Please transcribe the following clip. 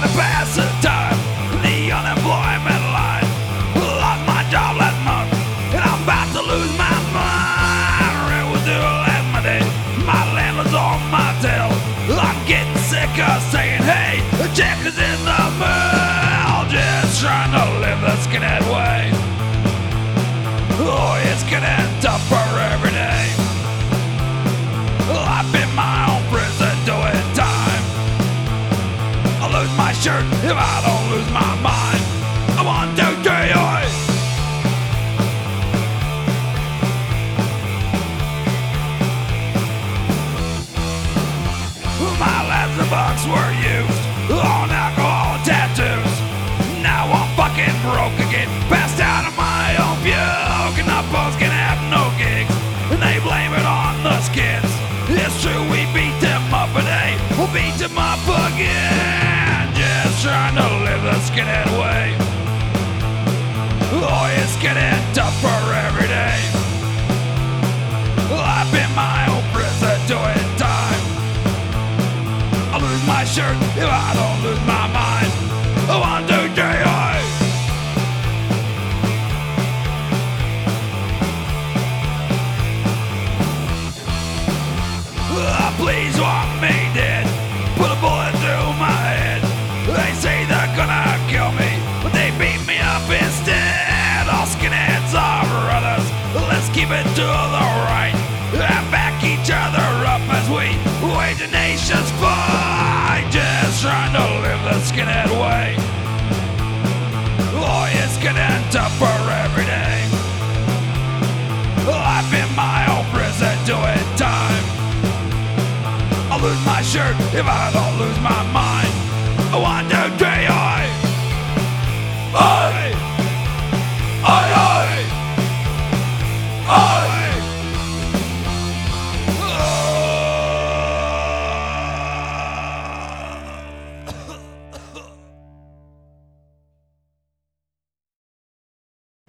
trying to pass the time. The unemployment line. Lost my job last month, and I'm about to lose my mind. Rent was due last Monday. My landlord's on my tail. I'm getting sick of saying, hey, the check is in the mail. Just trying to live the skinhead way. Oh, it's getting tougher every day. Lose my shirt if I don't lose my mind. I'm on two, three, oi. My last bucks were used on alcohol tattoos. Now I'm fucking broke again, passed out of my own puke, and the folks can have no gigs, and they blame it on the skids. It's true we beat them up a day, we'll beat them up again. Trying to live the skinhead way. Oh, it's getting tougher every day. I've been my own prison doing time. I'll lose my shirt nation's fight. Just trying to live the skinhead way. Oh, it's getting tougher every day. I've been my own prison doing time. I'll lose my shirt if I don't lose my mind. One, two,